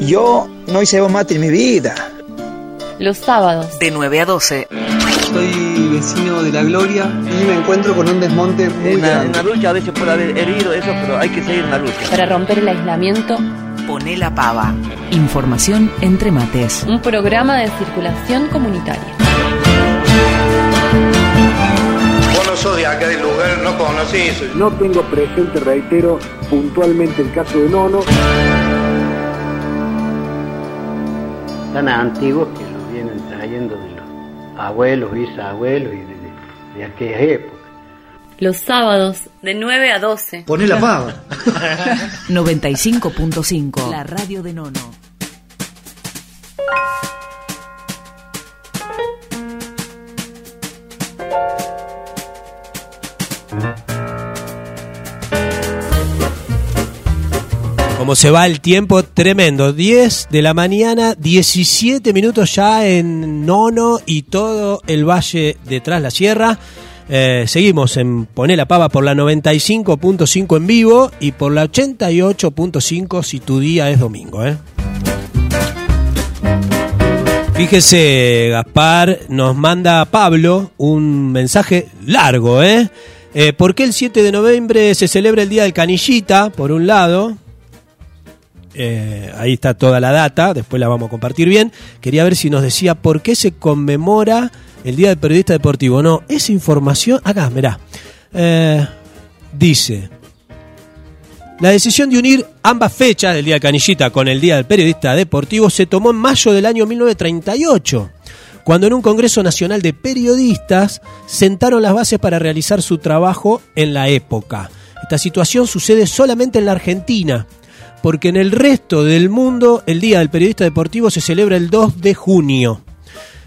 Yo no hice mate en mi vida. Los sábados. De 9 a 12. Soy vecino de La Gloria y me encuentro con un desmonte muy en la, grande. en la lucha a veces puede haber herido, eso, pero hay que seguir en la lucha. Para romper el aislamiento, Poné la pava. Información entre mates. un programa de circulación comunitaria. Vos no sos de acá del lugar, no conocís. No tengo presente, reitero, puntualmente el caso de Nono. Tan antiguos que los vienen trayendo de los abuelos, bisabuelos y de, de, de aquella época. Los sábados, de 9 a 12. Poné la pava. 95.5. La radio de Nono. Como se va el tiempo, tremendo. 10 de la mañana, 17 minutos ya en Nono y todo el valle detrás la sierra. Eh, seguimos en Poné la Pava por la 95.5 en vivo y por la 88.5 si tu día es domingo. ¿eh? Fíjese, Gaspar, nos manda Pablo un mensaje largo, ¿eh? Eh, ¿Por qué el 7 de noviembre se celebra el Día del Canillita? Por un lado, eh, ahí está toda la data, después la vamos a compartir bien. Quería ver si nos decía por qué se conmemora el Día del Periodista Deportivo. No, esa información, acá, mirá. Eh, dice, la decisión de unir ambas fechas del Día del Canillita con el Día del Periodista Deportivo se tomó en mayo del año 1938, cuando en un Congreso Nacional de Periodistas sentaron las bases para realizar su trabajo en la época. Esta situación sucede solamente en la Argentina, porque en el resto del mundo el Día del Periodista Deportivo se celebra el 2 de junio.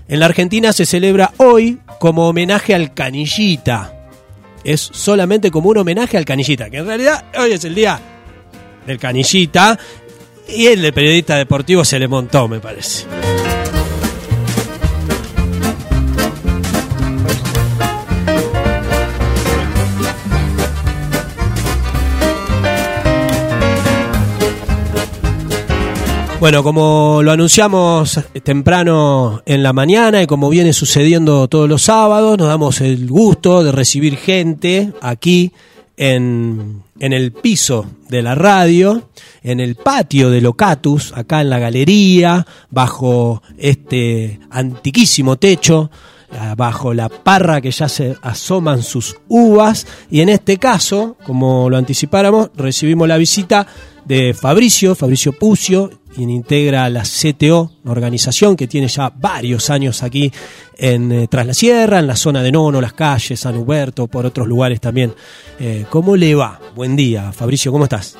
En la Argentina se celebra hoy como homenaje al canillita. Es solamente como un homenaje al canillita, que en realidad hoy es el día del canillita y el de periodista deportivo se le montó, me parece. Bueno, como lo anunciamos temprano en la mañana y como viene sucediendo todos los sábados, nos damos el gusto de recibir gente aquí en, en el piso de la radio, en el patio de Locatus, acá en la galería, bajo este antiquísimo techo, bajo la parra que ya se asoman sus uvas y en este caso, como lo anticipáramos, recibimos la visita de Fabricio, Fabricio Pucio, quien integra la CTO, organización que tiene ya varios años aquí en eh, Tras la Sierra, en la zona de Nono, las calles, San Huberto, por otros lugares también. Eh, ¿Cómo le va? Buen día, Fabricio, ¿cómo estás?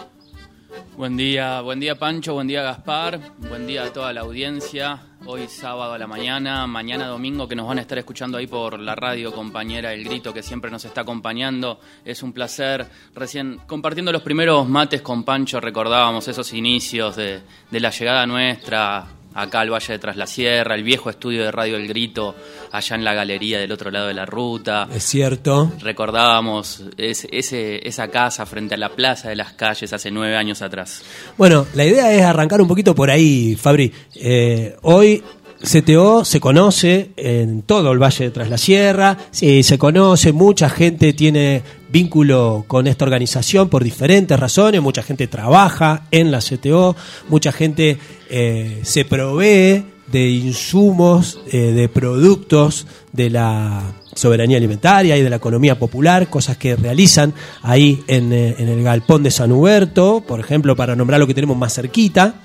Buen día, buen día Pancho, buen día Gaspar, buen día a toda la audiencia. Hoy sábado a la mañana, mañana domingo que nos van a estar escuchando ahí por la radio compañera El Grito que siempre nos está acompañando. Es un placer. Recién compartiendo los primeros mates con Pancho recordábamos esos inicios de, de la llegada nuestra acá al Valle de Tras la Sierra, el viejo estudio de Radio El Grito, allá en la galería del otro lado de la ruta. Es cierto. Recordábamos ese, esa casa frente a la Plaza de las Calles hace nueve años atrás. Bueno, la idea es arrancar un poquito por ahí, Fabri. Eh, hoy CTO se conoce en todo el Valle de Tras la Sierra, sí, se conoce, mucha gente tiene vínculo con esta organización por diferentes razones, mucha gente trabaja en la CTO, mucha gente eh, se provee de insumos, eh, de productos de la soberanía alimentaria y de la economía popular, cosas que realizan ahí en, eh, en el galpón de San Huberto, por ejemplo, para nombrar lo que tenemos más cerquita.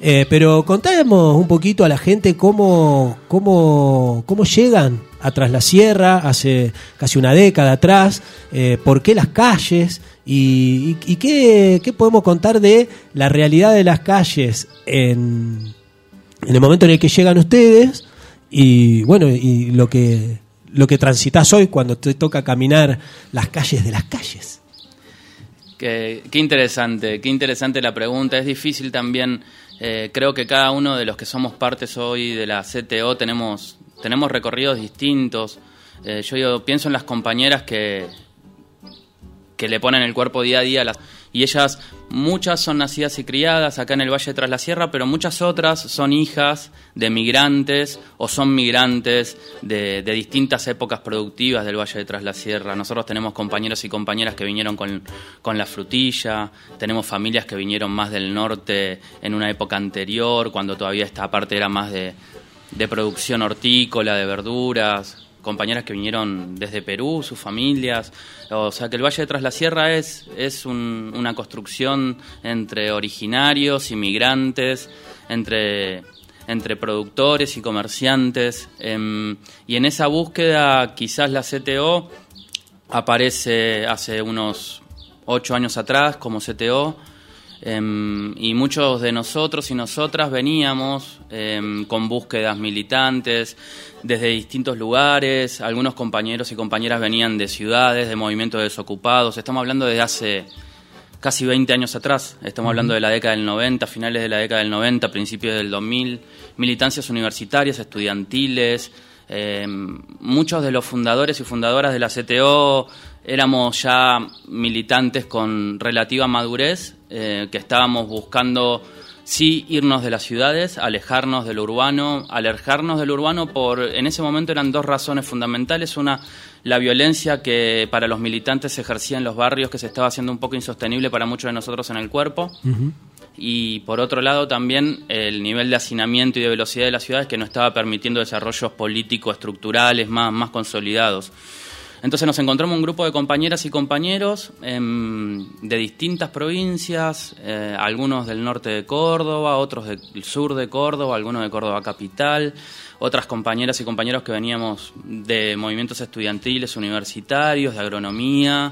Eh, pero contemos un poquito a la gente cómo, cómo, cómo llegan a Tras la Sierra hace casi una década atrás, eh, por qué las calles y, qué, qué podemos contar de la realidad de las calles en, en el momento en el que llegan ustedes y bueno, y lo que, lo que transitas hoy cuando te toca caminar las calles de las calles. Qué, qué interesante, qué interesante la pregunta. Es difícil también, eh, creo que cada uno de los que somos partes hoy de la CTO tenemos, tenemos recorridos distintos. Eh, yo, yo pienso en las compañeras que, que le ponen el cuerpo día a día las- y ellas, muchas son nacidas y criadas acá en el Valle Tras la Sierra, pero muchas otras son hijas de migrantes o son migrantes de, de distintas épocas productivas del Valle de Tras la Sierra. Nosotros tenemos compañeros y compañeras que vinieron con, con la frutilla, tenemos familias que vinieron más del norte en una época anterior, cuando todavía esta parte era más de, de producción hortícola, de verduras, compañeras que vinieron desde Perú, sus familias. O sea que el Valle de Tras la Sierra es, es un- una construcción entre originarios, inmigrantes, entre, entre productores y comerciantes. em, y en esa búsqueda quizás la CTO aparece hace unos ocho años atrás como CTO. Em, y muchos de nosotros y nosotras veníamos em, con búsquedas militantes desde distintos lugares. Algunos compañeros y compañeras venían de ciudades, de movimientos desocupados. Estamos hablando de hace casi 20 años atrás. Estamos hablando de la década del 90, finales de la década del 90, principios del 2000. Militancias universitarias, estudiantiles. eh, muchos de los fundadores y fundadoras de la CTO éramos ya militantes con relativa madurez, eh, que estábamos buscando sí irnos de las ciudades, alejarnos del urbano, alejarnos del urbano por, en ese momento eran dos razones fundamentales, una, la violencia que para los militantes se ejercía en los barrios, que se estaba haciendo un poco insostenible para muchos de nosotros en el cuerpo, y por otro lado también el nivel de hacinamiento y de velocidad de las ciudades que no estaba permitiendo desarrollos políticos estructurales más, más consolidados. Entonces nos encontramos un grupo de compañeras y compañeros em, de distintas provincias, eh, algunos del norte de Córdoba, otros del sur de Córdoba, algunos de Córdoba capital, otras compañeras y compañeros que veníamos de movimientos estudiantiles, universitarios, de agronomía,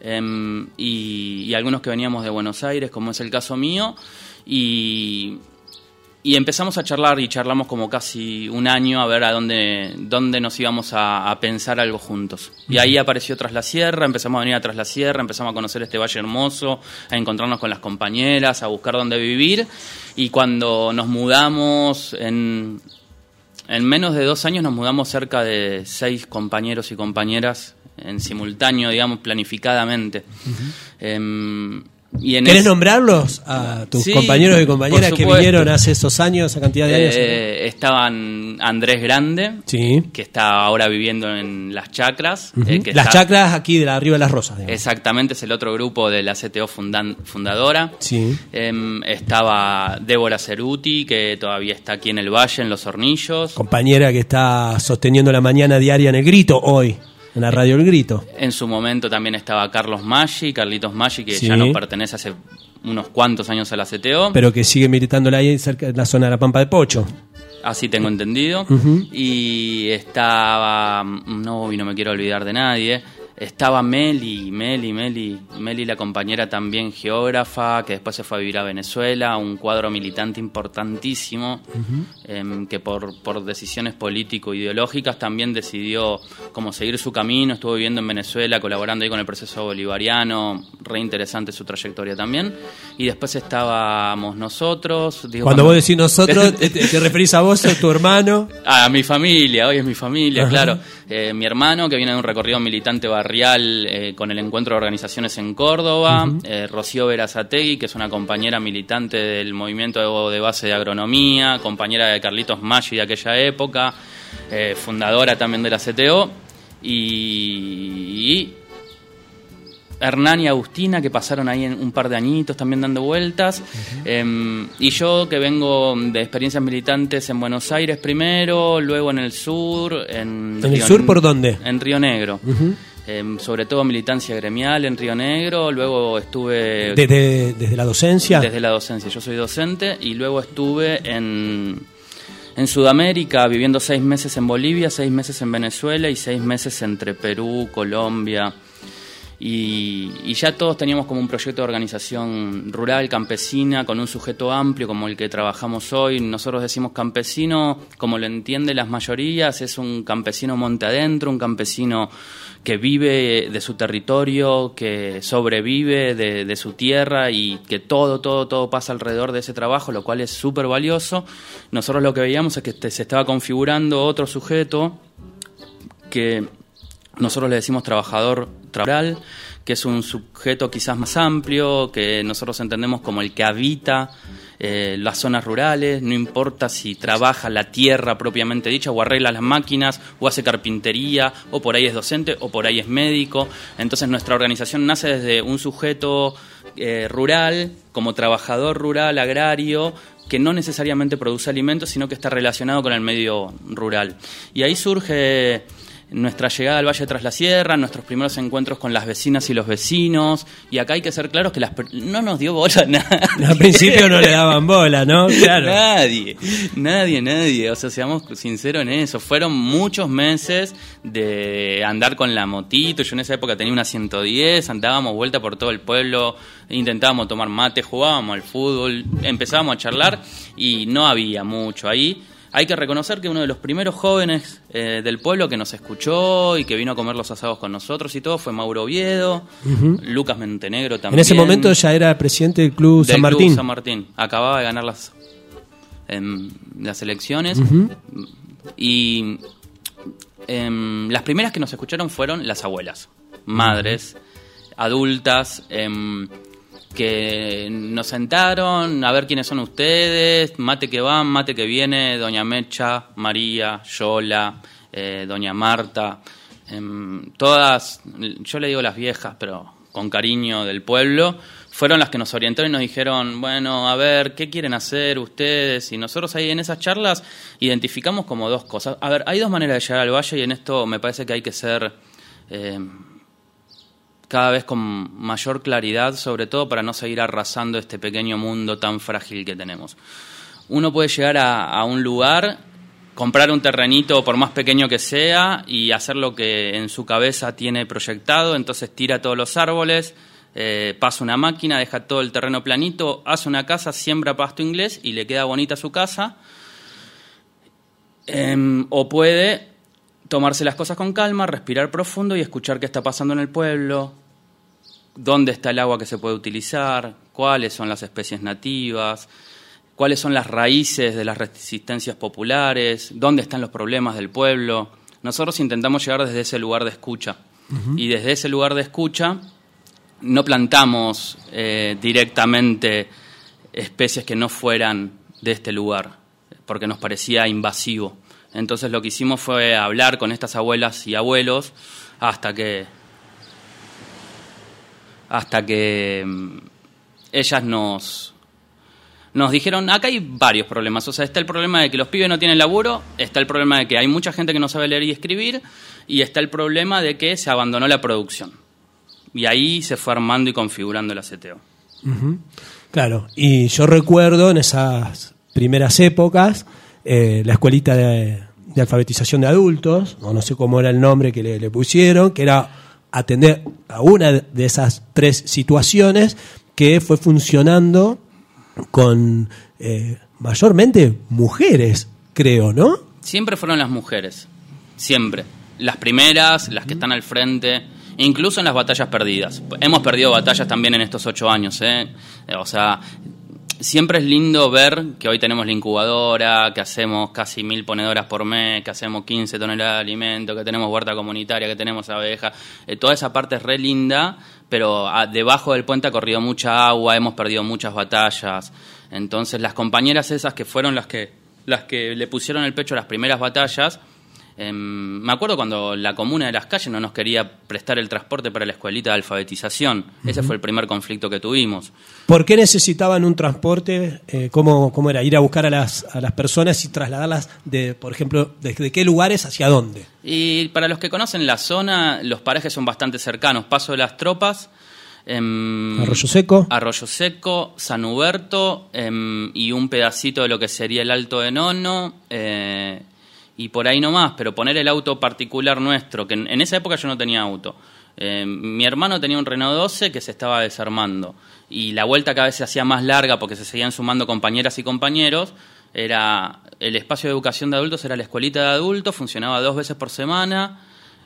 em, y, y algunos que veníamos de Buenos Aires, como es el caso mío, y, y empezamos a charlar y charlamos como casi un año a ver a dónde, dónde nos íbamos a, a pensar algo juntos. Y ahí apareció Tras la Sierra, empezamos a venir a Tras la Sierra, empezamos a conocer este valle hermoso, a encontrarnos con las compañeras, a buscar dónde vivir. Y cuando nos mudamos, en, en menos de dos años nos mudamos cerca de seis compañeros y compañeras en simultáneo, digamos, planificadamente. Y en ¿Querés nombrarlos a tus Sí, compañeros y compañeras que vinieron hace esos años, esa cantidad de años? Eh, estaban Andrés Grande, Sí. que está ahora viviendo en Las Chacras. Eh, que Las está- chacras aquí de la Arriba de las Rosas. digamos. Exactamente, es el otro grupo de la CTO fundan- fundadora. Sí. Em, estaba Débora Ceruti, que todavía está aquí en el Valle, en Los Hornillos. Compañera que está sosteniendo la mañana diaria en el grito hoy, en la radio El Grito. En su momento también estaba Carlos Maggi, Carlitos Maggi, que Sí. ya no pertenece hace unos cuantos años a la CTO. Pero que sigue militándola ahí cerca de la zona de la Pampa de Pocho. Así tengo entendido. Y estaba. No, y no me quiero olvidar de nadie. Estaba Meli, Meli, Meli, Meli, la compañera también geógrafa, que después se fue a vivir a Venezuela, un cuadro militante importantísimo, em, que por, por decisiones político-ideológicas también decidió como seguir su camino, estuvo viviendo en Venezuela, colaborando ahí con el proceso bolivariano, re interesante su trayectoria también. Y después estábamos nosotros. digo, Cuando vos decís nosotros, te, referís a vos, a tu hermano. a mi familia, hoy es mi familia, Ajá. claro. Eh, mi hermano, que viene de un recorrido militante barrial eh, con el encuentro de organizaciones en Córdoba. Eh, Rocío Verazategui, que es una compañera militante del movimiento de, base de agronomía, compañera de Carlitos Maggi de aquella época, eh, fundadora también de la CTO. Y, y Hernán y Agustina, que pasaron ahí en un par de añitos también dando vueltas. Eh, y yo, que vengo de experiencias militantes en Buenos Aires primero, luego en el sur. ¿En, ¿En el sur por dónde? En Río Negro. Eh, sobre todo militancia gremial en Río Negro. Luego estuve. Desde, desde la docencia. Desde la docencia. Yo soy docente y luego estuve en, en Sudamérica viviendo seis meses en Bolivia, seis meses en Venezuela y seis meses entre Perú, Colombia. Y, y ya todos teníamos como un proyecto de organización rural, campesina, con un sujeto amplio como el que trabajamos hoy. Nosotros decimos campesino, como lo entienden las mayorías, es un campesino monte adentro, un campesino que vive de su territorio, que sobrevive de, su tierra y que todo, todo, todo pasa alrededor de ese trabajo, lo cual es súper valioso. Nosotros lo que veíamos es que te- se estaba configurando otro sujeto que nosotros le decimos trabajador rural, que es un sujeto quizás más amplio, que nosotros entendemos como el que habita eh, las zonas rurales, no importa si trabaja la tierra propiamente dicha, o arregla las máquinas, o hace carpintería, o por ahí es docente, o por ahí es médico. Entonces nuestra organización nace desde un sujeto eh, rural, como trabajador rural, agrario, que no necesariamente produce alimentos, sino que está relacionado con el medio rural. Y ahí surge nuestra llegada al Valle tras la Sierra, nuestros primeros encuentros con las vecinas y los vecinos, y acá hay que ser claros que las no nos dio bola nada. Al principio no le daban bola, ¿no? Claro. Nadie, nadie, nadie. O sea, seamos sinceros en eso. Fueron muchos meses de andar con la motito. Yo en esa época tenía una 110, andábamos vuelta por todo el pueblo, intentábamos tomar mate, jugábamos al fútbol, empezábamos a charlar y no había mucho ahí hay que reconocer que uno de los primeros jóvenes eh, del pueblo que nos escuchó y que vino a comer los asados con nosotros y todo fue Mauro Oviedo, Lucas Montenegro también. En ese momento ya era presidente del Club San Martín. Club San Martín. Acababa de ganar las, em, las elecciones. Y em, las primeras que nos escucharon fueron las abuelas, madres, adultas. Em, que nos sentaron a ver quiénes son ustedes, mate que van, mate que viene, doña Mecha, María, Yola, eh, doña Marta, em, todas, yo le digo las viejas, pero con cariño del pueblo, fueron las que nos orientaron y nos dijeron, bueno, a ver, ¿qué quieren hacer ustedes? Y nosotros ahí en esas charlas identificamos como dos cosas. A ver, hay dos maneras de llegar al valle y en esto me parece que hay que ser... Eh, cada vez con mayor claridad, sobre todo para no seguir arrasando este pequeño mundo tan frágil que tenemos. Uno puede llegar a, un lugar, comprar un terrenito por más pequeño que sea y hacer lo que en su cabeza tiene proyectado, entonces tira todos los árboles, eh, pasa una máquina, deja todo el terreno planito, hace una casa, siembra pasto inglés y le queda bonita su casa. Em, o puede tomarse las cosas con calma, respirar profundo y escuchar qué está pasando en el pueblo, dónde está el agua que se puede utilizar, cuáles son las especies nativas, cuáles son las raíces de las resistencias populares, dónde están los problemas del pueblo. Nosotros intentamos llegar desde ese lugar de escucha y desde ese lugar de escucha no plantamos eh, directamente especies que no fueran de este lugar, porque nos parecía invasivo. Entonces lo que hicimos fue hablar con estas abuelas y abuelos hasta que hasta que mm, ellas nos, nos dijeron, acá hay varios problemas. O sea, está el problema de que los pibes no tienen laburo, está el problema de que hay mucha gente que no sabe leer y escribir, y está el problema de que se abandonó la producción. Y ahí se fue armando y configurando el ACTO. Claro, y yo recuerdo en esas primeras épocas eh, la escuelita de, alfabetización de adultos, o no sé cómo era el nombre que le pusieron, que era atender a una de esas tres situaciones que fue funcionando con eh, mayormente mujeres, creo, ¿no? Siempre fueron las mujeres, siempre. Las primeras, las que están al frente, incluso en las batallas perdidas. Hemos perdido batallas también en estos ocho años, ¿eh? O sea, siempre es lindo ver que hoy tenemos la incubadora, que hacemos casi mil ponedoras por mes, que hacemos 15 toneladas de alimento, que tenemos huerta comunitaria, que tenemos abejas. Eh, toda esa parte es re linda, pero ah, debajo del puente ha corrido mucha agua, hemos perdido muchas batallas. Entonces las compañeras esas que fueron las que, las que le pusieron el pecho a las primeras batallas, Em, me acuerdo cuando la comuna de las calles no nos quería prestar el transporte para la escuelita de alfabetización. Ese fue el primer conflicto que tuvimos. ¿Por qué necesitaban un transporte? Eh, ¿cómo, ¿cómo, era? Ir a buscar a las, a las personas y trasladarlas, de, por ejemplo, desde qué lugares hacia dónde? Y para los que conocen la zona, los parajes son bastante cercanos. Paso de las tropas. Em, Arroyo Seco. Arroyo Seco, San Huberto em, y un pedacito de lo que sería el Alto de Nono. Eh, y por ahí nomás, pero poner el auto particular nuestro, que en, esa época yo no tenía auto. Eh, mi hermano tenía un Renault 12 que se estaba desarmando y la vuelta cada vez se hacía más larga porque se seguían sumando compañeras y compañeros. Era el espacio de educación de adultos era la escuelita de adultos, funcionaba dos veces por semana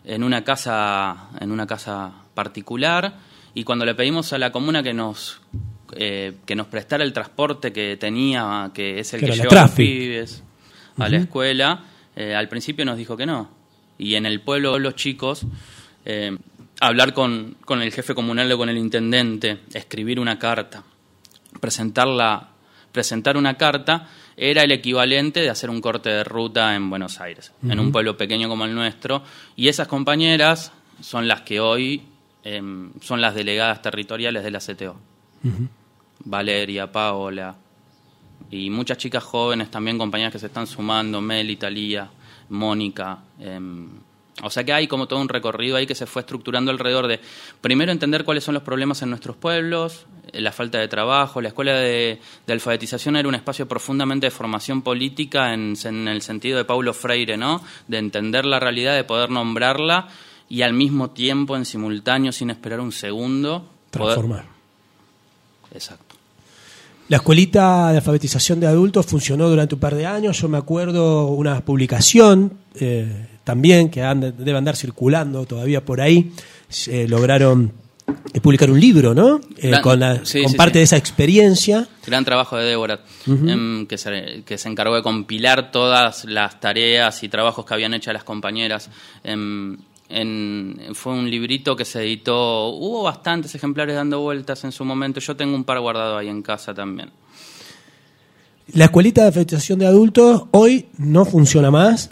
en una casa en una casa particular y cuando le pedimos a la comuna que nos eh, que nos prestara el transporte que tenía, que es el que, lleva a los pibes a la escuela, eh, al principio nos dijo que no. Y en el pueblo los chicos, eh, hablar con, con el jefe comunal o con el intendente, escribir una carta, presentarla, presentar una carta, era el equivalente de hacer un corte de ruta en Buenos Aires, en un pueblo pequeño como el nuestro. Y esas compañeras son las que hoy em, son las delegadas territoriales de la CTO. Valeria, Paola y muchas chicas jóvenes también, compañeras que se están sumando, Meli, Talía, Mónica. em, o sea que hay como todo un recorrido ahí que se fue estructurando alrededor de, primero, entender cuáles son los problemas en nuestros pueblos, eh, la falta de trabajo. La escuela de, de alfabetización era un espacio profundamente de formación política en, en el sentido de Paulo Freire, ¿no? De entender la realidad, de poder nombrarla y al mismo tiempo, en simultáneo, sin esperar un segundo, poder- Transformar. Exacto. La escuelita de alfabetización de adultos funcionó durante un par de años. Yo me acuerdo una publicación eh, también que anda- debe andar circulando todavía por ahí. Eh, lograron eh, publicar un libro, ¿no? Eh, Gran- con la- sí, con sí, parte sí. de esa experiencia. Gran trabajo de Débora, em, que, se, que se encargó de compilar todas las tareas y trabajos que habían hecho las compañeras. En- fue un librito que se editó, hubo bastantes ejemplares dando vueltas en su momento, yo tengo un par guardado ahí en casa también. La escuelita de alfabetización de adultos hoy no funciona más.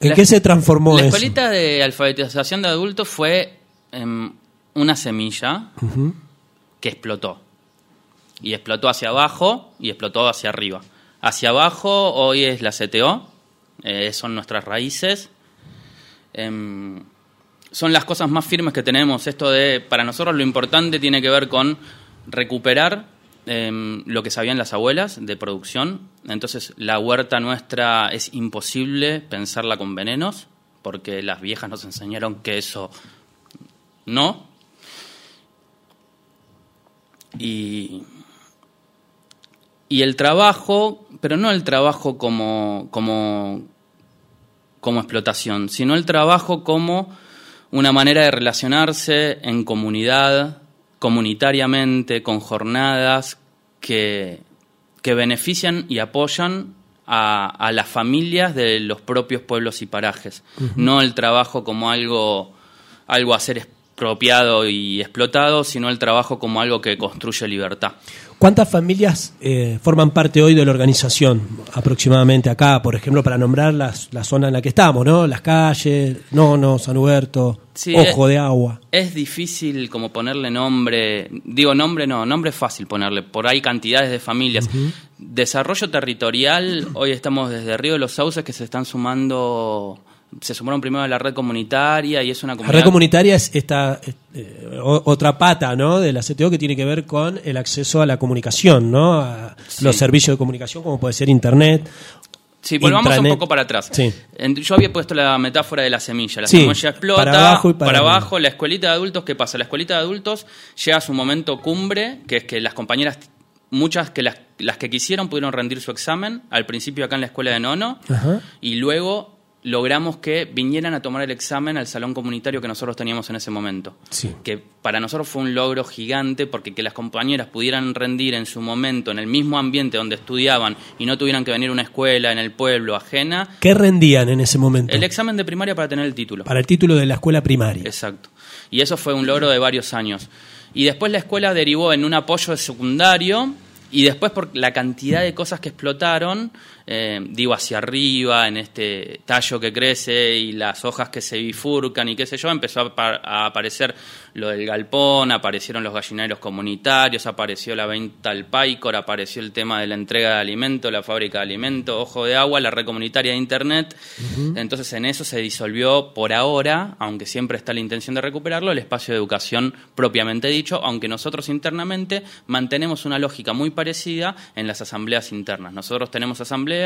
¿En La- qué se transformó La eso? escuelita de alfabetización de adultos fue em, una semilla que explotó. Y explotó hacia abajo y explotó hacia arriba. Hacia abajo hoy es la CTO, eh, son nuestras raíces. Em, son las cosas más firmes que tenemos. Esto de, para nosotros lo importante tiene que ver con recuperar em, lo que sabían las abuelas de producción. Entonces la huerta nuestra es imposible pensarla con venenos, porque las viejas nos enseñaron que eso no. Y, y el trabajo, pero no el trabajo como, como, como explotación, sino el trabajo como una manera de relacionarse en comunidad, comunitariamente, con jornadas que, que benefician y apoyan a, a las familias de los propios pueblos y parajes. No el trabajo como algo, algo a ser expropiado y explotado, sino el trabajo como algo que construye libertad. ¿Cuántas familias eh, forman parte hoy de la organización aproximadamente acá? Por ejemplo, para nombrar las, la zona en la que estamos, ¿no? Las calles, Nono, San Huberto, Sí, Ojo de Agua. Es difícil como ponerle nombre, digo nombre no, nombre es fácil ponerle, por ahí cantidades de familias. Desarrollo territorial, hoy estamos desde Río de los Sauces que se están sumando, se sumaron primero a la red comunitaria y es una La comunidad... red comunitaria es esta eh, otra pata, ¿no? De la CTO que tiene que ver con el acceso a la comunicación, ¿no? A Sí. los servicios de comunicación, como puede ser Internet. Sí, volvamos intranet. un poco para atrás. Sí. Yo había puesto la metáfora de la semilla. La Sí, semilla explota, para abajo y para arriba. abajo. La escuelita de adultos, ¿qué pasa? La escuelita de adultos llega a su momento cumbre, que es que las compañeras, muchas que las, las que quisieron pudieron rendir su examen, al principio acá en la escuela de Nono, Ajá. y luego logramos que vinieran a tomar el examen al salón comunitario que nosotros teníamos en ese momento. Sí. Que para nosotros fue un logro gigante porque que las compañeras pudieran rendir en su momento en el mismo ambiente donde estudiaban y no tuvieran que venir a una escuela en el pueblo ajena, ¿Qué rendían en ese momento? el examen de primaria para tener el título. Para el título de la escuela primaria. Exacto. Y eso fue un logro de varios años. Y después la escuela derivó en un apoyo de secundario y después por la cantidad de cosas que explotaron, eh, digo hacia arriba, en este tallo que crece y las hojas que se bifurcan y qué sé yo, empezó a, a aparecer lo del galpón, aparecieron los gallineros comunitarios, apareció la venta al Paicor, apareció el tema de la entrega de alimentos, la fábrica de alimentos, ojo de agua, la red comunitaria de internet. Entonces en eso se disolvió por ahora, aunque siempre está la intención de recuperarlo, el espacio de educación propiamente dicho, aunque nosotros internamente mantenemos una lógica muy parecida en las asambleas internas. Nosotros tenemos asambleas,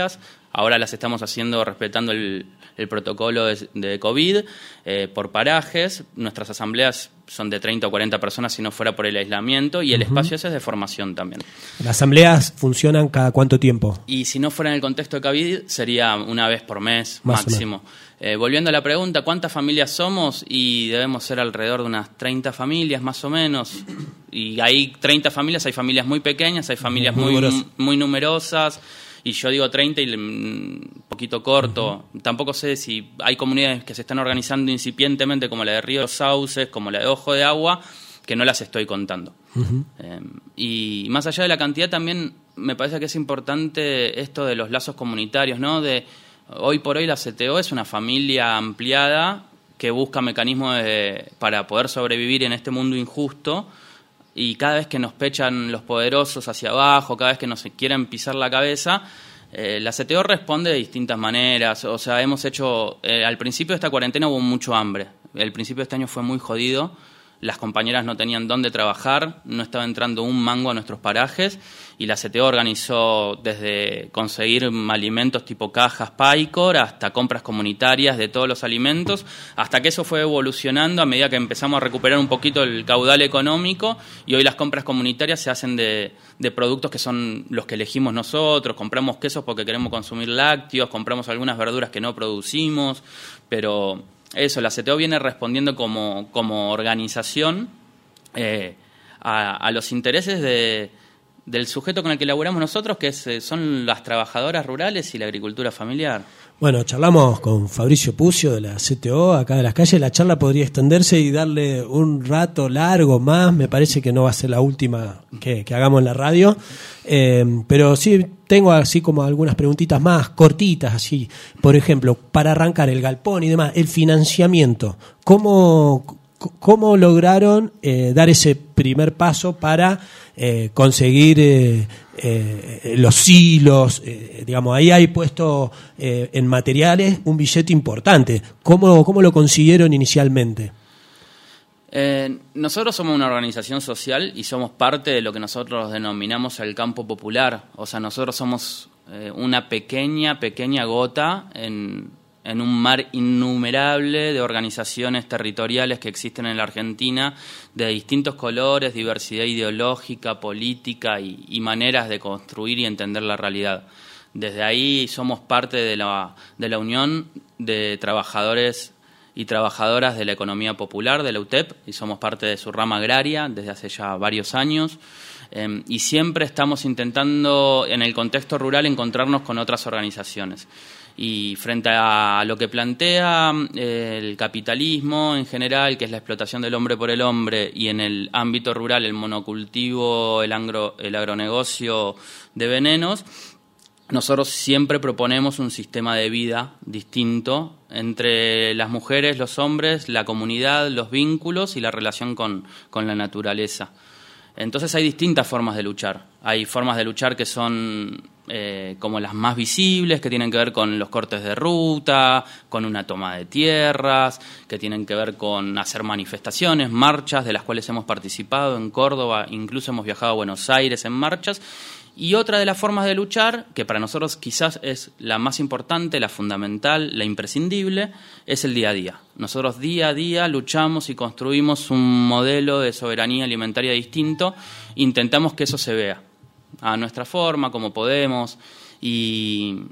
ahora las estamos haciendo respetando el, el protocolo de, de COVID eh, por parajes. Nuestras asambleas son de 30 o 40 personas si no fuera por el aislamiento y el espacio ese es de formación también. ¿Las asambleas funcionan cada cuánto tiempo? Y si no fuera en el contexto de COVID, sería una vez por mes Más máximo. Eh, volviendo a la pregunta, ¿cuántas familias somos? Y debemos ser alrededor de unas 30 familias más o menos. Y hay 30 familias, hay familias muy pequeñas, hay familias Muy muy, numerosas. muy numerosas. Y yo digo 30 y un poquito corto. Tampoco sé si hay comunidades que se están organizando incipientemente, como la de Río Sauces, como la de Ojo de Agua, que no las estoy contando. Eh, y más allá de la cantidad, también me parece que es importante esto de los lazos comunitarios, ¿no? De hoy por hoy la CTO es una familia ampliada que busca mecanismos para poder sobrevivir en este mundo injusto y cada vez que nos pechan los poderosos hacia abajo, cada vez que nos quieren pisar la cabeza, eh, la CTO responde de distintas maneras. O sea, hemos hecho, eh, al principio de esta cuarentena hubo mucho hambre. El principio de este año fue muy jodido las compañeras no tenían dónde trabajar, no estaba entrando un mango a nuestros parajes y la CTO organizó desde conseguir alimentos tipo cajas Paycor hasta compras comunitarias de todos los alimentos, hasta que eso fue evolucionando a medida que empezamos a recuperar un poquito el caudal económico y hoy las compras comunitarias se hacen de, de productos que son los que elegimos nosotros, compramos quesos porque queremos consumir lácteos, compramos algunas verduras que no producimos, pero eso, la CTO viene respondiendo como, como organización eh, a, los intereses de, del sujeto con el que laburamos nosotros, que es, eh, son las trabajadoras rurales y la agricultura familiar. Bueno, charlamos con Fabricio Pucio de la CTO, acá de las calles. La charla podría extenderse y darle un rato largo más. Me parece que no va a ser la última que, hagamos en la radio. Eh, pero sí tengo así como algunas preguntitas más cortitas, así. Por ejemplo, para arrancar el galpón y demás, el financiamiento. ¿Cómo, cómo lograron eh, dar ese primer paso para eh, conseguir eh, los hilos? digamos, ahí hay puesto en materiales un billete importante. ¿Cómo, cómo lo consiguieron inicialmente? nosotros somos una organización social y somos parte de lo que nosotros denominamos el campo popular. O sea, nosotros somos una pequeña, pequeña gota en, en un mar innumerable de organizaciones territoriales que existen en la Argentina, de distintos colores, diversidad ideológica, política y, maneras de construir y entender la realidad. Desde ahí somos parte de la, de la Unión de Trabajadores y Trabajadoras de la Economía Popular, de la UTEP, y somos parte de su rama agraria desde hace ya varios años. Em, y siempre estamos intentando, en el contexto rural, encontrarnos con otras organizaciones y frente a lo que plantea eh, el capitalismo en general, que es la explotación del hombre por el hombre, y en el ámbito rural el monocultivo, el, el agronegocio de venenos, nosotros siempre proponemos un sistema de vida distinto entre las mujeres, los hombres, la comunidad, los vínculos y la relación con, con la naturaleza. Entonces hay distintas formas de luchar. Hay formas de luchar que son eh, como las más visibles, que tienen que ver con los cortes de ruta, con una toma de tierras, que tienen que ver con hacer manifestaciones, marchas, de las cuales hemos participado en Córdoba, incluso hemos viajado a Buenos Aires en marchas. Y otra de las formas de luchar, que para nosotros quizás es la más importante, la fundamental, la imprescindible, es el día a día. Nosotros día a día luchamos y construimos un modelo de soberanía alimentaria distinto, intentamos que eso se vea a nuestra forma, como podemos, y,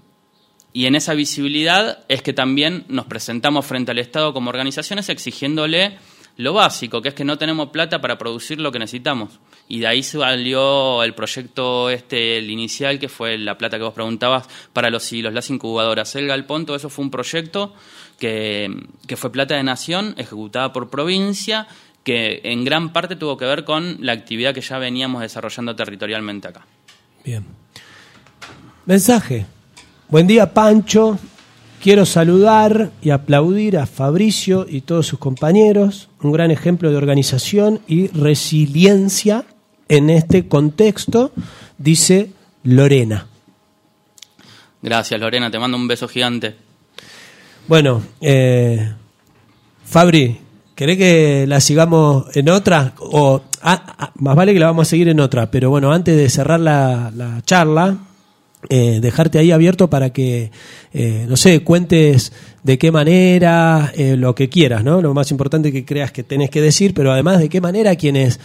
y en esa visibilidad es que también nos presentamos frente al Estado como organizaciones exigiéndole lo básico, que es que no tenemos plata para producir lo que necesitamos. Y de ahí salió el proyecto este, el inicial, que fue la plata que vos preguntabas para los hilos, las incubadoras, el galpón, todo eso fue un proyecto que, que fue plata de nación, ejecutada por provincia, que en gran parte tuvo que ver con la actividad que ya veníamos desarrollando territorialmente acá. Bien. Mensaje. Buen día, Pancho. Quiero saludar y aplaudir a Fabricio y todos sus compañeros, un gran ejemplo de organización y resiliencia en este contexto, dice Lorena. Gracias, Lorena, te mando un beso gigante. Bueno, eh, Fabri, ¿querés que la sigamos en otra? O, ah, ah, más vale que la vamos a seguir en otra, pero bueno, antes de cerrar la charla, eh, dejarte ahí abierto para que, eh, no sé, cuentes de qué manera, eh, lo que quieras, ¿no? Lo más importante que creas que tenés que decir, pero además de qué manera quienes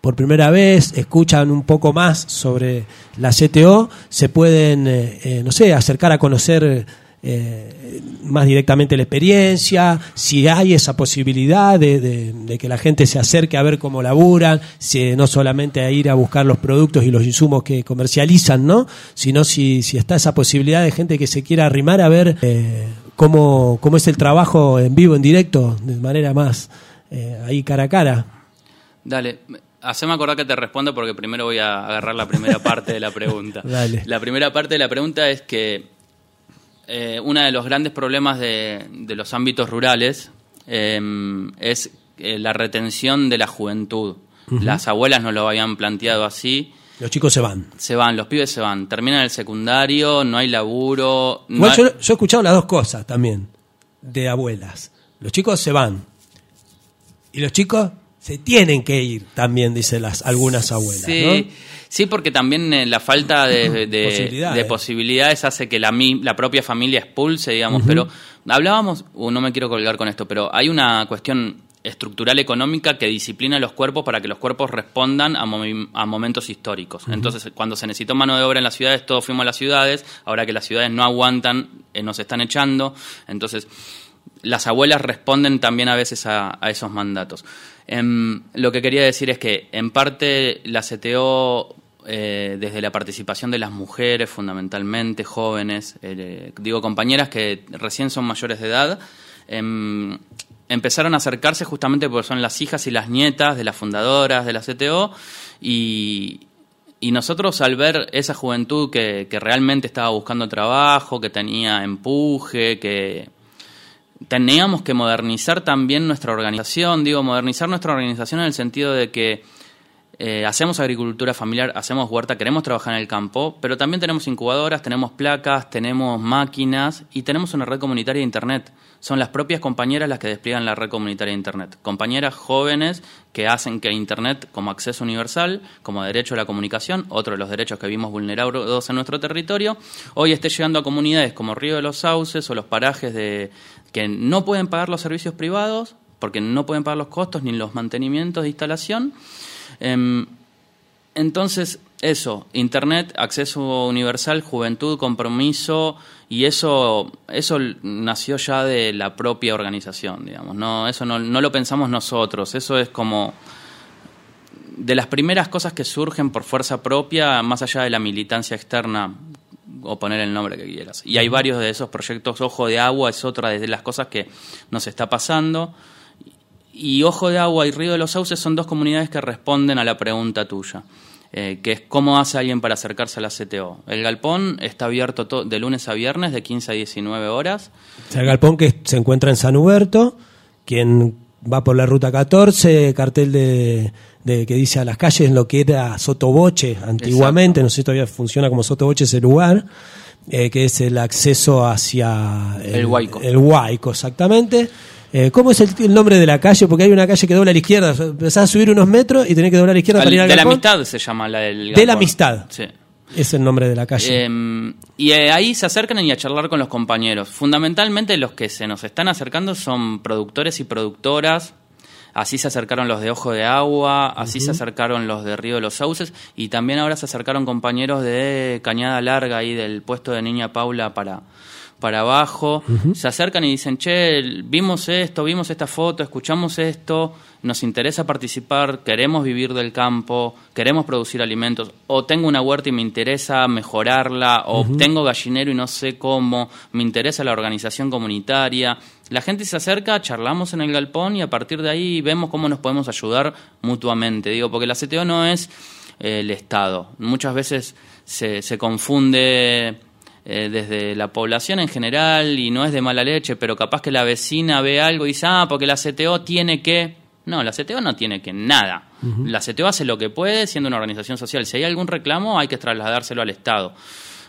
por primera vez escuchan un poco más sobre la CTO se pueden, no sé, acercar a conocer eh, más directamente la experiencia, si hay esa posibilidad de, de- de que la gente se acerque a ver cómo laburan, si, no solamente a ir a buscar los productos y los insumos que comercializan, ¿no? sino si, si está esa posibilidad de gente que se quiera arrimar a ver eh, cómo, cómo es el trabajo en vivo, en directo, de manera más eh, ahí cara a cara. Dale, haceme acordar que te respondo porque primero voy a agarrar la primera parte de la pregunta. Dale. La primera parte de la pregunta es que eh, uno de los grandes problemas de, de los ámbitos rurales eh, es eh, la retención de la juventud. Las abuelas nos lo habían planteado así. Los chicos se van. Se van, los pibes se van, terminan el secundario, no hay laburo. no Igual hay- yo, yo he escuchado las dos cosas también de abuelas. Los chicos se van y los chicos se tienen que ir también, dicen las algunas abuelas. Sí, ¿no? sí, porque también eh, la falta de, de- Posibilidades. de posibilidades hace que la, mi- la propia familia expulse, digamos. Pero hablábamos, uh, no me quiero colgar con esto, pero hay una cuestión estructural económica que disciplina los cuerpos para que los cuerpos respondan a, a momentos históricos. Entonces, cuando se necesitó mano de obra en las ciudades, todos fuimos a las ciudades. Ahora que las ciudades no aguantan, eh, nos están echando. Entonces, las abuelas responden también a veces a, a esos mandatos. Em, lo que quería decir es que, en parte, la CTO, eh, desde la participación de las mujeres, fundamentalmente jóvenes, eh, digo compañeras que recién son mayores de edad, em, empezaron a acercarse justamente porque son las hijas y las nietas de las fundadoras de la CTO y, nosotros al ver esa juventud que realmente estaba buscando trabajo, que tenía empuje, que teníamos que modernizar también nuestra organización, digo, modernizar nuestra organización en el sentido de que eh, hacemos agricultura familiar, hacemos huerta, queremos trabajar en el campo, pero también tenemos incubadoras, tenemos placas, tenemos máquinas y tenemos una red comunitaria de Internet. Son las propias compañeras las que despliegan la red comunitaria de Internet. Compañeras jóvenes que hacen que Internet como acceso universal, como derecho a la comunicación, otro de los derechos que vimos vulnerados en nuestro territorio, hoy esté llegando a comunidades como Río de los Sauces o los parajes de que no pueden pagar los servicios privados porque no pueden pagar los costos ni los mantenimientos de instalación. Em, entonces, eso, Internet, acceso universal, juventud, compromiso, y eso, eso nació ya de la propia organización, digamos. No, eso no, no lo pensamos nosotros, eso es como de las primeras cosas que surgen por fuerza propia, más allá de la militancia externa, o poner el nombre que quieras. Y hay varios de esos proyectos. Ojo de Agua es otra de las cosas que nos está pasando. Y Ojo de Agua y Río de los Sauces son dos comunidades que responden a la pregunta tuya, eh, que es cómo hace alguien para acercarse a la CTO. El galpón está abierto to- de lunes a viernes de 15 a 19 horas. El galpón que se encuentra en San Huberto, quien va por la ruta 14, cartel de, de que dice a las calles lo que era Sotoboche antiguamente, no sé si todavía funciona como Sotoboche ese lugar, eh, que es el acceso hacia El Huayco. El Huayco, exactamente. Eh, ¿Cómo es el, el nombre de la calle? Porque hay una calle que dobla a la izquierda. Empezás a subir unos metros y tenés que doblar a la izquierda para ir al de la amistad se llama la del De la amistad. Sí. Es el nombre de la calle. Eh, y eh, ahí se acercan y a charlar con los compañeros. Fundamentalmente los que se nos están acercando son productores y productoras. Así se acercaron los de Ojo de Agua, así se acercaron los de Río de los Sauces y también ahora se acercaron compañeros de Cañada Larga ahí del puesto de Niña Paula para, para abajo. Se acercan y dicen, che, vimos esto, vimos esta foto, escuchamos esto, nos interesa participar, queremos vivir del campo, queremos producir alimentos, o tengo una huerta y me interesa mejorarla, o tengo gallinero y no sé cómo, me interesa la organización comunitaria. La gente se acerca, charlamos en el galpón y a partir de ahí vemos cómo nos podemos ayudar mutuamente. Digo, porque la CTO no es el Estado. Muchas veces se, se confunde eh, desde la población en general y no es de mala leche, pero capaz que la vecina ve algo y dice, ah, porque la CTO tiene que... No, la CTO no tiene que nada. La CTO hace lo que puede siendo una organización social. Si hay algún reclamo, hay que trasladárselo al Estado.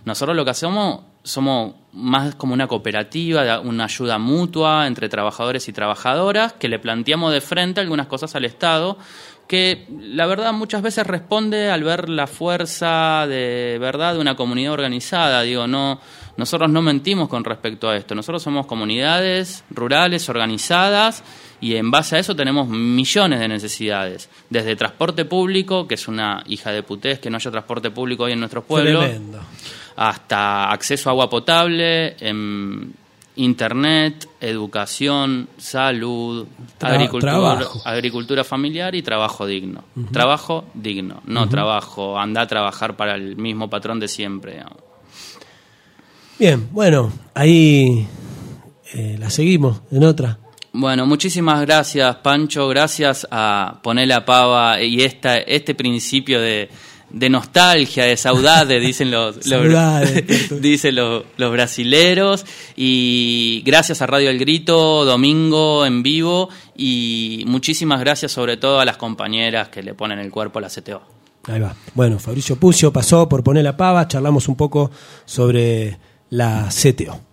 Nosotros lo que hacemos somos más como una cooperativa, una ayuda mutua entre trabajadores y trabajadoras, que le planteamos de frente algunas cosas al Estado, que la verdad muchas veces responde al ver la fuerza de verdad de una comunidad organizada. Digo, no, nosotros no mentimos con respecto a esto. Nosotros somos comunidades rurales organizadas y en base a eso tenemos millones de necesidades. Desde transporte público, que es una hija de putés que no haya transporte público hoy en nuestros pueblos. Tremendo. hasta acceso a agua potable, em, internet, educación, salud, Tra- agricultura, trabajo. agricultura familiar y trabajo digno. Trabajo digno, no trabajo, anda a trabajar para el mismo patrón de siempre. digamos. Bien, bueno, ahí eh, la seguimos en otra. Bueno, muchísimas gracias, Pancho. Gracias a Poner la Pava y esta, este principio de, de nostalgia, de saudade, dicen los, dicen los, los brasileros. Y gracias a Radio El Grito, domingo en vivo. Y muchísimas gracias sobre todo a las compañeras que le ponen el cuerpo a la CTO. Ahí va. Bueno, Fabricio Pucio pasó por poner la pava, charlamos un poco sobre la CTO.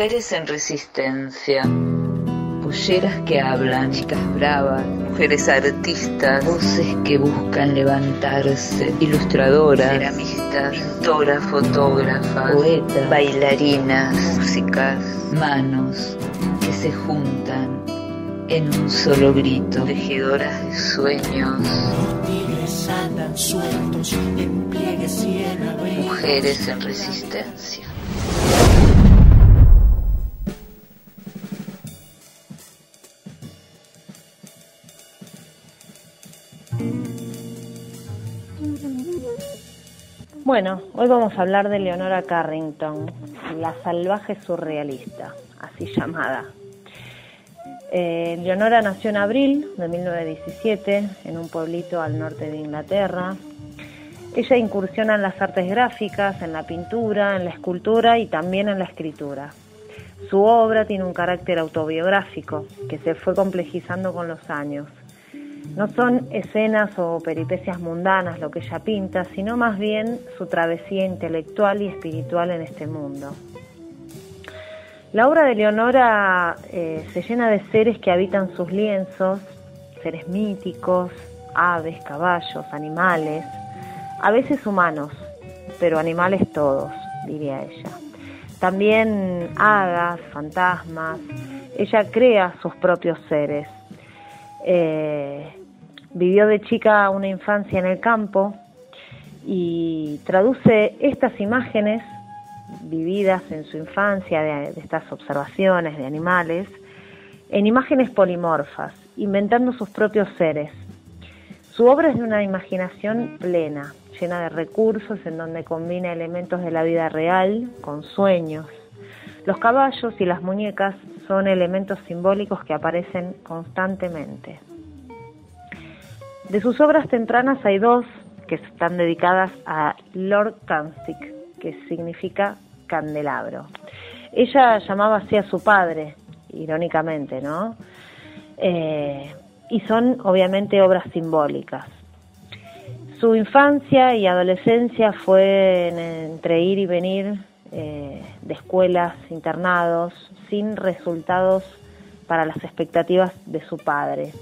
Mujeres en resistencia, polleras que hablan, chicas bravas, mujeres artistas, voces que buscan levantarse, ilustradoras, ceramistas, pintoras, fotógrafas, poetas, bailarinas, músicas, manos que se juntan en un solo grito, tejedoras de sueños. Mujeres en resistencia. Bueno, hoy vamos a hablar de Leonora Carrington, la salvaje surrealista, así llamada. Eh, Leonora nació en abril de 1917 en un pueblito al norte de Inglaterra. Ella incursiona en las artes gráficas, en la pintura, en la escultura y también en la escritura. Su obra tiene un carácter autobiográfico que se fue complejizando con los años. No son escenas o peripecias mundanas lo que ella pinta, sino más bien su travesía intelectual y espiritual en este mundo. La obra de Leonora eh, se llena de seres que habitan sus lienzos, seres míticos, aves, caballos, animales, a veces humanos, pero animales todos, diría ella. También hadas, fantasmas, ella crea sus propios seres. Eh, Vivió de chica una infancia en el campo y traduce estas imágenes vividas en su infancia de, estas observaciones de animales en imágenes polimorfas, inventando sus propios seres. Su obra es de una imaginación plena, llena de recursos en donde combina elementos de la vida real con sueños. Los caballos y las muñecas son elementos simbólicos que aparecen constantemente. De sus obras tempranas hay dos que están dedicadas a Lord Candstick, que significa candelabro. Ella llamaba así a su padre, irónicamente, ¿no? Eh, y son obviamente obras simbólicas. Su infancia y adolescencia fue entre ir y venir eh, de escuelas, internados, sin resultados para las expectativas de su padre.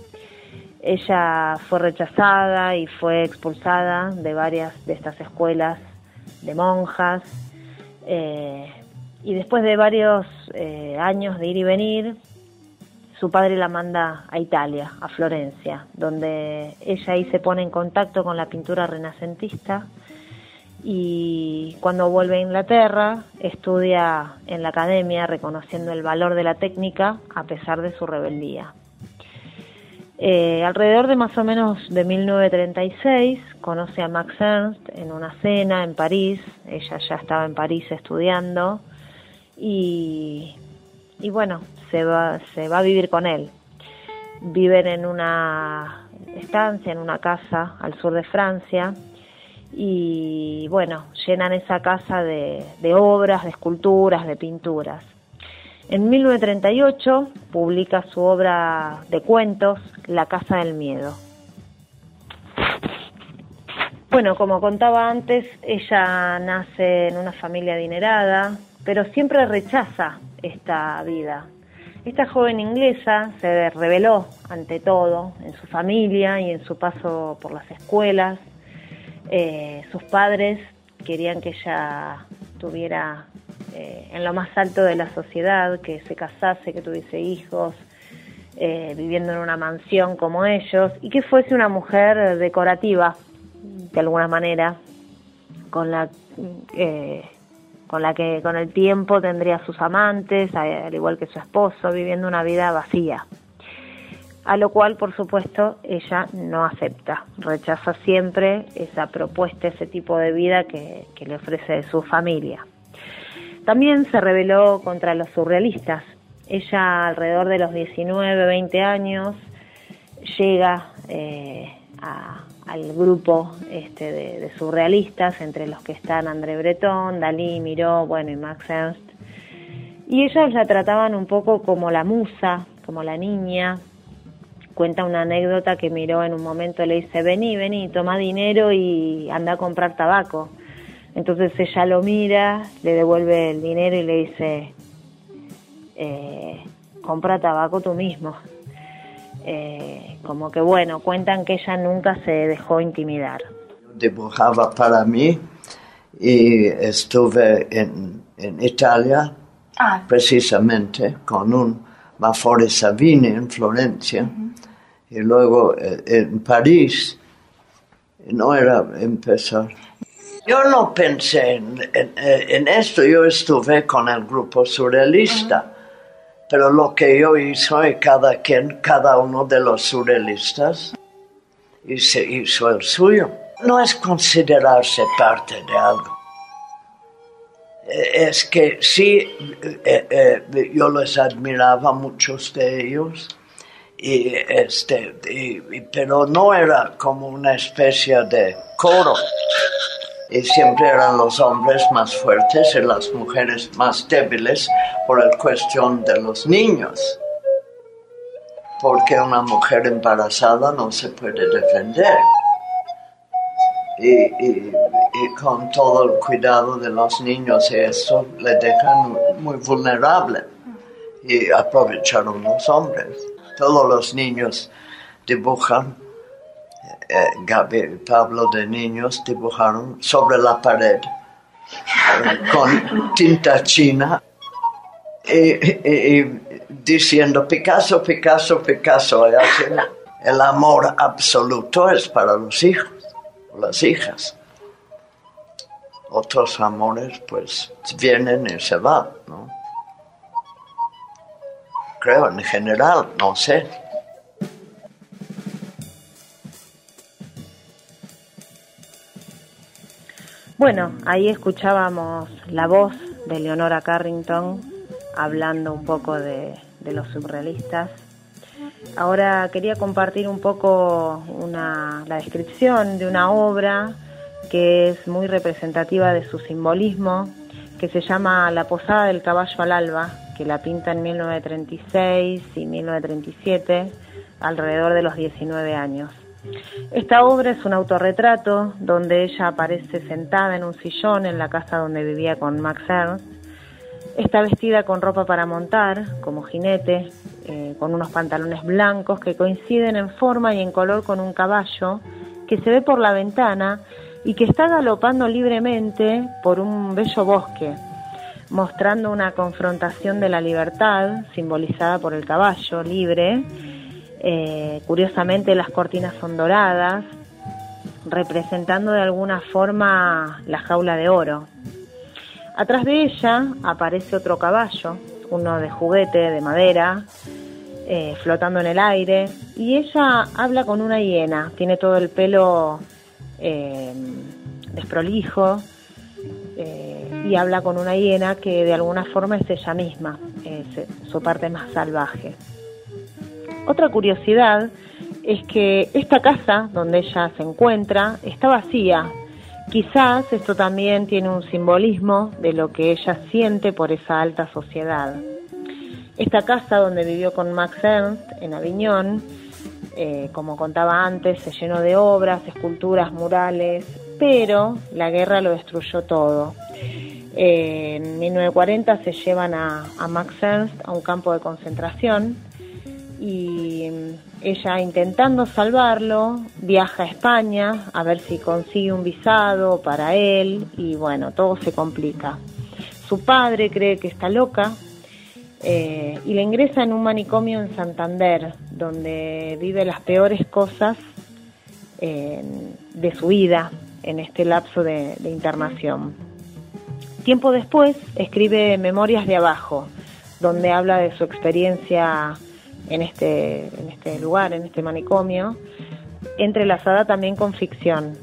Ella fue rechazada y fue expulsada de varias de estas escuelas de monjas. Eh, y después de varios eh, años de ir y venir, su padre la manda a Italia, a Florencia, donde ella ahí se pone en contacto con la pintura renacentista y cuando vuelve a Inglaterra estudia en la academia reconociendo el valor de la técnica a pesar de su rebeldía. Eh, alrededor de más o menos de 1936 conoce a Max Ernst en una cena en París, ella ya estaba en París estudiando y, y bueno, se va, se va a vivir con él. Viven en una estancia, en una casa al sur de Francia y bueno, llenan esa casa de, obras, de esculturas, de pinturas. En 1938 publica su obra de cuentos, La Casa del Miedo. Bueno, como contaba antes, ella nace en una familia adinerada, pero siempre rechaza esta vida. Esta joven inglesa se rebeló ante todo en su familia y en su paso por las escuelas. Eh, sus padres querían que ella tuviera eh, en lo más alto de la sociedad, que se casase, que tuviese hijos, eh, viviendo en una mansión como ellos, y que fuese una mujer decorativa, de alguna manera, con la, con la que con el tiempo tendría sus amantes, al igual que su esposo, viviendo una vida vacía a lo cual, por supuesto, ella no acepta, rechaza siempre esa propuesta, ese tipo de vida que, le ofrece su familia. También se rebeló contra los surrealistas. Ella, alrededor de los 19, 20 años, llega eh, al grupo este, de, de, surrealistas, entre los que están André Breton, Dalí, Miró, bueno, y Max Ernst. Y ellos la trataban un poco como la musa, como la niña, cuenta una anécdota que miró en un momento, le dice, vení, vení, toma dinero y anda a comprar tabaco. Entonces ella lo mira, le devuelve el dinero y le dice, eh, compra tabaco tú mismo. Eh, como que bueno, cuentan que ella nunca se dejó intimidar. Dibujaba para mí y estuve en, en Italia ah. precisamente con un Mafore Savini en Florencia y luego eh, en París no era empezar. Yo no pensé en, en, esto, yo estuve con el grupo surrealista, pero lo que yo hizo y cada quien, cada uno de los surrealistas hizo, hizo el suyo. No es considerarse parte de algo. Eh, es que sí, eh, yo les admiraba muchos de ellos y este pero no era como una especie de coro. Y siempre eran los hombres más fuertes y las mujeres más débiles por la cuestión de los niños. Porque una mujer embarazada no se puede defender. Y, y, y con todo el cuidado de los niños y eso le dejan muy vulnerable. Y aprovecharon los hombres todos los niños dibujan, eh, Gaby y Pablo de niños dibujaron sobre la pared eh, con tinta china y, diciendo Picasso, Picasso, Picasso. el amor absoluto es para los hijos las hijas. Otros amores pues vienen y se van, ¿no? Creo, en general, no sé. Bueno, ahí escuchábamos la voz de Leonora Carrington hablando un poco de, los surrealistas. Ahora quería compartir un poco una, la descripción de una obra que es muy representativa de su simbolismo, que se llama La Posada del Caballo al Alba, que la pinta en 1936 y 1937, alrededor de los 19 años. Esta obra es un autorretrato donde ella aparece sentada en un sillón en la casa donde vivía con Max Ernst. Está vestida con ropa para montar, como jinete, eh, con unos pantalones blancos que coinciden en forma y en color con un caballo que se ve por la ventana y que está galopando libremente por un bello bosque, mostrando una confrontación de la libertad simbolizada por el caballo libre. Eh, curiosamente las cortinas son doradas, representando de alguna forma la jaula de oro. Atrás de ella aparece otro caballo, uno de juguete, de madera, eh, flotando en el aire, y ella habla con una hiena, tiene todo el pelo eh, desprolijo, y habla con una hiena que de alguna forma es ella misma, es su parte más salvaje. Otra curiosidad es que esta casa donde ella se encuentra está vacía. Quizás esto también tiene un simbolismo de lo que ella siente por esa alta sociedad. Esta casa donde vivió con Max Ernst en Aviñón, eh, como contaba antes, se llenó de obras, esculturas, murales, pero la guerra lo destruyó todo. En 1940 se llevan a, Max Ernst a un campo de concentración y ella intentando salvarlo viaja a España a ver si consigue un visado para él y bueno, todo se complica. Su padre cree que está loca eh, y le ingresa en un manicomio en Santander donde vive las peores cosas eh, de su vida en este lapso de internación. Tiempo después escribe Memorias de Abajo, donde habla de su experiencia en este, en este lugar, en este manicomio, entrelazada también con ficción.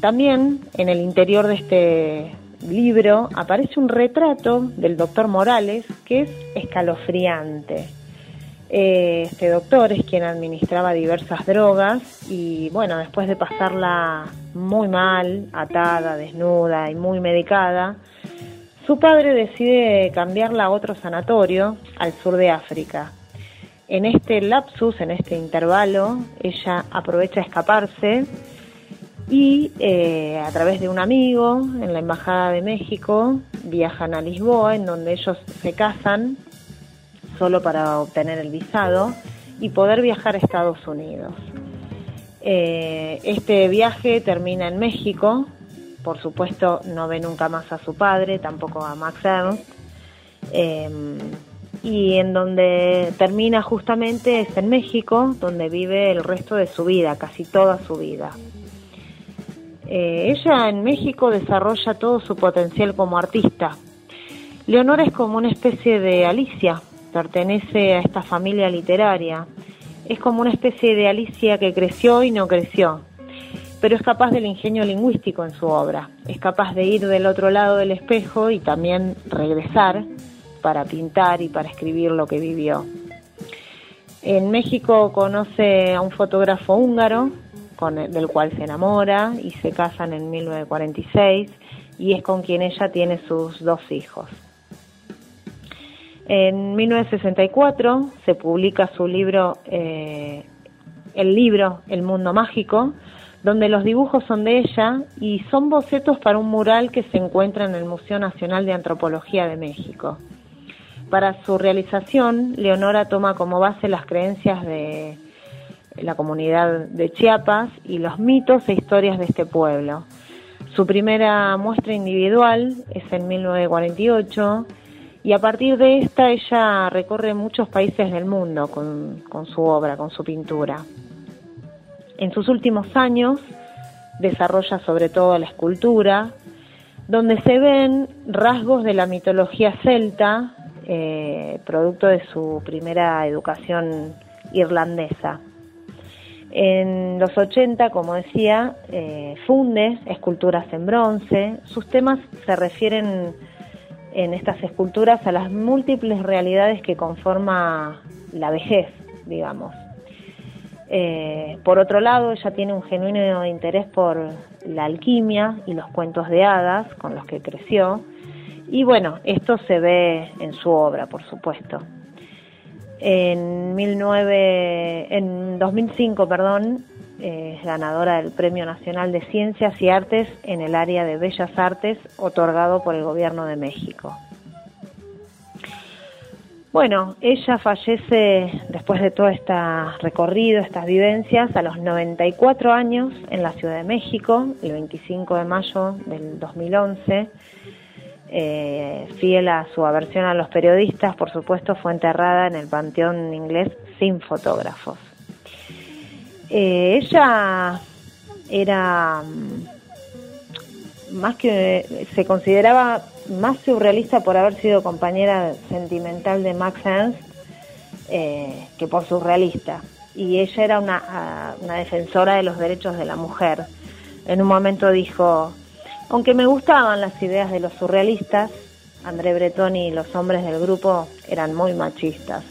También en el interior de este libro aparece un retrato del doctor Morales que es escalofriante. Este doctor es quien administraba diversas drogas y bueno, después de pasarla muy mal, atada, desnuda y muy medicada, su padre decide cambiarla a otro sanatorio al sur de África en este lapsus, en este intervalo, ella aprovecha a escaparse y eh, a través de un amigo en la Embajada de México viajan a Lisboa, en donde ellos se casan solo para obtener el visado y poder viajar a Estados Unidos. Eh, este viaje termina en México, por supuesto no ve nunca más a su padre, tampoco a Max Ernst. Em, y en donde termina justamente es en México, donde vive el resto de su vida, casi toda su vida. Eh, ella en México desarrolla todo su potencial como artista. Leonora es como una especie de Alicia, pertenece a esta familia literaria. Es como una especie de Alicia que creció y no creció, pero es capaz del ingenio lingüístico en su obra. Es capaz de ir del otro lado del espejo y también regresar para pintar y para escribir lo que vivió. En México conoce a un fotógrafo húngaro del cual se enamora y se casan en 1946 y es con quien ella tiene sus dos hijos. En 1964 se publica su libro, eh, el libro El Mundo Mágico, donde los dibujos son de ella y son bocetos para un mural que se encuentra en el Museo Nacional de Antropología de México. Para su realización, Leonora toma como base las creencias de la comunidad de Chiapas y los mitos e historias de este pueblo. Su primera muestra individual es en 1948 y a partir de esta ella recorre muchos países del mundo con, con su obra, con su pintura. En sus últimos años desarrolla sobre todo la escultura, donde se ven rasgos de la mitología celta eh, producto de su primera educación irlandesa. En los 80, como decía, eh, funde esculturas en bronce. Sus temas se refieren en estas esculturas a las múltiples realidades que conforma la vejez, digamos. Eh, por otro lado, ella tiene un genuino interés por la alquimia y los cuentos de hadas con los que creció y bueno, esto se ve en su obra, por supuesto. En, 19, en 2005, perdón, es ganadora del Premio Nacional de Ciencias y Artes en el área de Bellas Artes, otorgado por el Gobierno de México. Bueno, ella fallece después de todo este recorrido, estas vivencias, a los 94 años en la Ciudad de México, el 25 de mayo del 2011. Eh, fiel a su aversión a los periodistas, por supuesto, fue enterrada en el Panteón Inglés sin fotógrafos. Eh, ella era mm, más que se consideraba más surrealista por haber sido compañera sentimental de Max Ernst eh, que por surrealista. Y ella era una, una defensora de los derechos de la mujer. En un momento dijo, aunque me gustaban las ideas de los surrealistas, André Breton y los hombres del grupo eran muy machistas.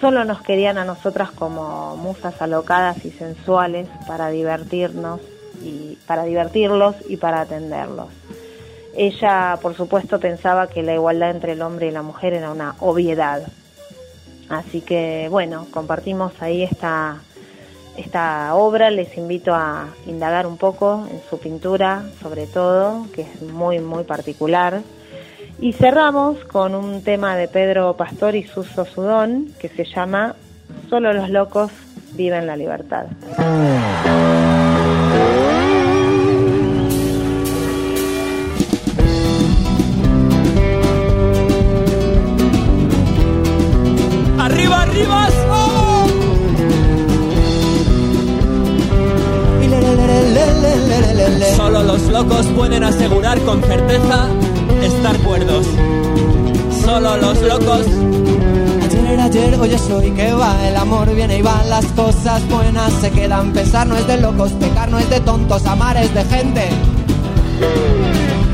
Solo nos querían a nosotras como musas alocadas y sensuales para divertirnos y para divertirlos y para atenderlos. Ella, por supuesto, pensaba que la igualdad entre el hombre y la mujer era una obviedad. Así que, bueno, compartimos ahí esta, esta obra. Les invito a indagar un poco en su pintura, sobre todo, que es muy, muy particular. Y cerramos con un tema de Pedro Pastor y Suso Sudón, que se llama Solo los locos viven la libertad. ¡Arriba, arriba! Solo los locos pueden asegurar con certeza estar cuerdos. Solo los locos. Ayer era ayer, hoy es hoy, que va, el amor viene y va, las cosas buenas se quedan. Pensar no es de locos, pecar no es de tontos, amar es de gente.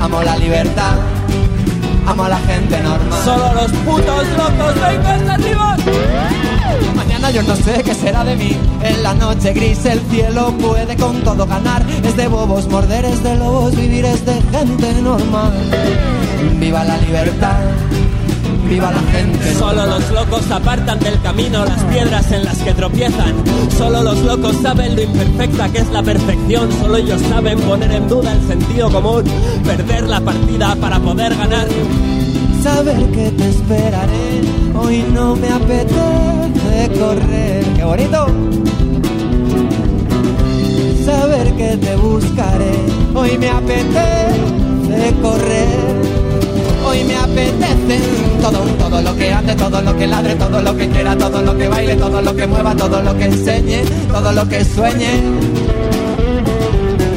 Amo la libertad, amo a la gente normal. Solo los putos locos, arriba. Mañana yo no sé qué será de mí. En la noche gris el cielo puede con todo ganar. Es de bobos, morder es de lobos, vivir es de gente normal. Viva la libertad. Viva la gente. Solo los locos apartan del camino las piedras en las que tropiezan. Solo los locos saben lo imperfecta que es la perfección. Solo ellos saben poner en duda el sentido común. Perder la partida para poder ganar. Saber que te esperaré. Hoy no me apetece correr. ¡Qué bonito! Saber que te buscaré. Hoy me apetece correr. Hoy me apetece todo, todo lo que ande, todo lo que ladre, todo lo que quiera, todo lo que baile, todo lo que mueva, todo lo que enseñe, todo lo que sueñe.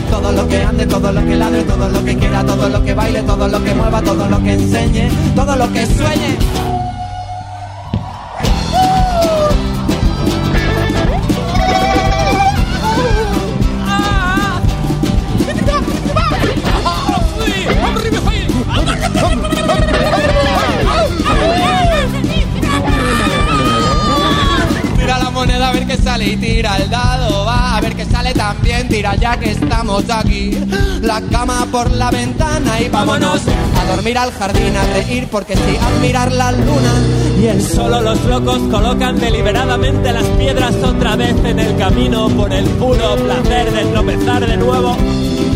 Todo lo que ande, todo lo que ladre, todo lo que quiera, todo lo que baile, todo lo que mueva, todo lo que enseñe, todo lo que sueñe. Aquí. La cama por la ventana y vámonos a dormir al jardín, a reír porque sí, a mirar la luna y el sol. Solo los locos colocan deliberadamente las piedras otra vez en el camino por el puro placer de tropezar de nuevo.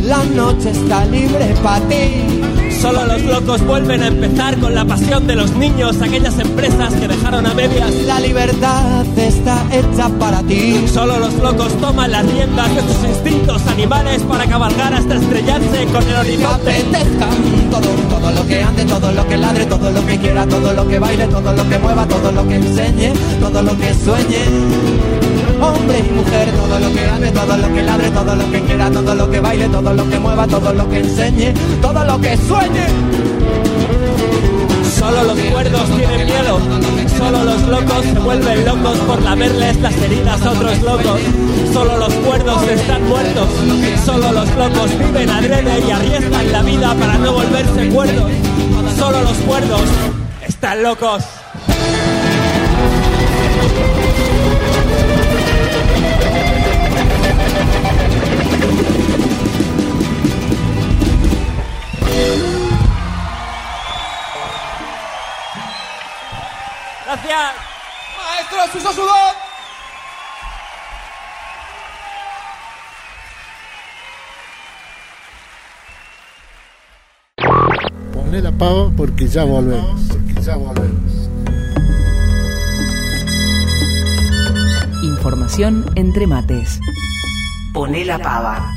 La noche está libre para ti. Solo los locos vuelven a empezar con la pasión de los niños, aquellas empresas que dejaron a medias. La libertad está hecha para ti. Solo los locos toman las riendas de sus instintos animales para cabalgar hasta estrellarse con el horizonte. todo, todo lo que ande, todo lo que ladre, todo lo que quiera, todo lo que baile, todo lo que mueva, todo lo que enseñe, todo lo que sueñe. Hombre y mujer, todo lo que ande, todo lo que ladre, todo lo que quiera, todo lo que baile, todo lo que mueva, todo lo que enseñe, todo lo que sueñe. Solo los cuerdos tienen miedo. Solo los locos se vuelven locos por lamerles las heridas a otros locos. Solo los cuerdos están muertos. Solo los locos viven adrede y arriesgan la vida para no volverse cuerdos. Solo los cuerdos están locos. Gracias. Maestro Suso Sudón. Ponle la pava porque ya volvemos. Porque ya volvemos. Información entre mates. Poné la pava.